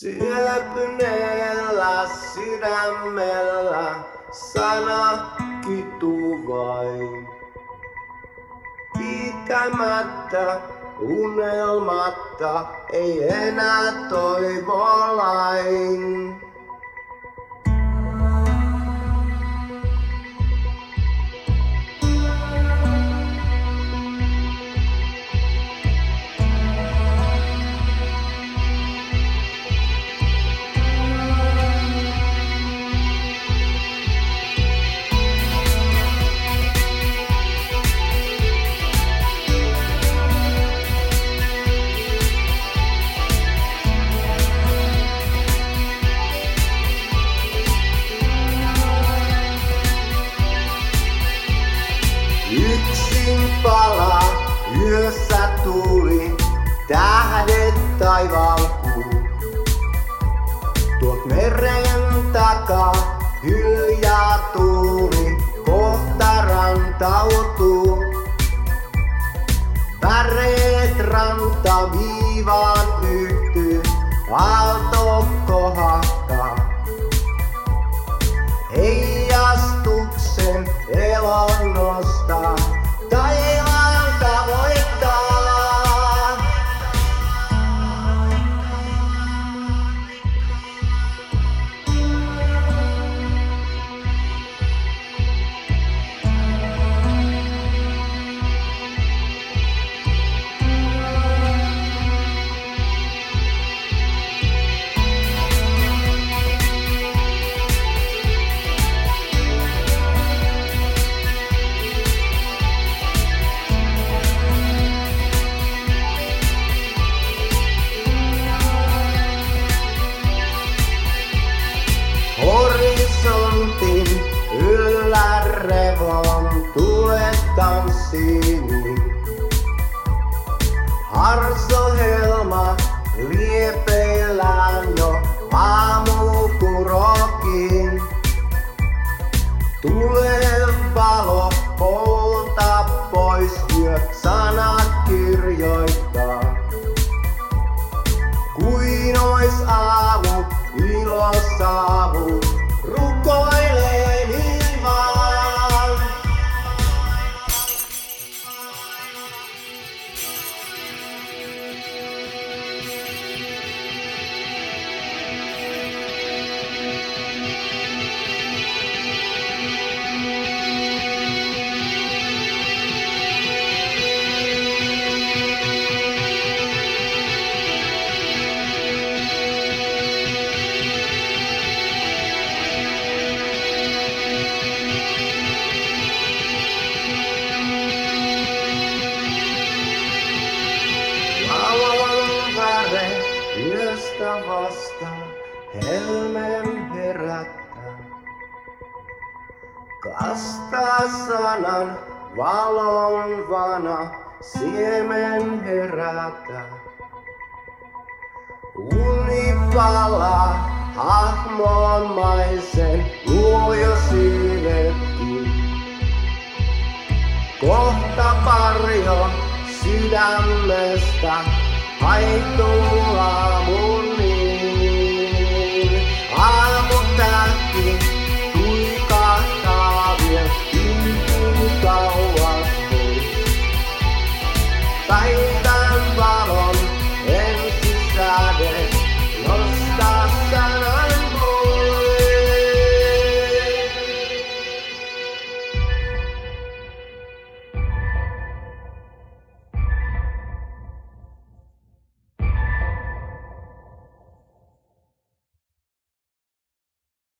Syöpyneellä sydämellä sana kituu vain. Pitämättä unelmatta ei enää toivolain. Yksin pala, yössä tuli, tähdet taivaalkuu. Tuot meren takaa, hiljaa tuuli, kohta rantautuu. Väreet ranta viivaan yhtyy, aalto kohakkaa. Tanssiin. Harsohelma liepeillään jo aamukurokin. Tule yöstä vasta helmen herättää. Kastaa sanan valon vana siemen herätä. Uni palaa hahmonmaisen luo jo siivetkin. Kohta parjo sydämestä haihtuu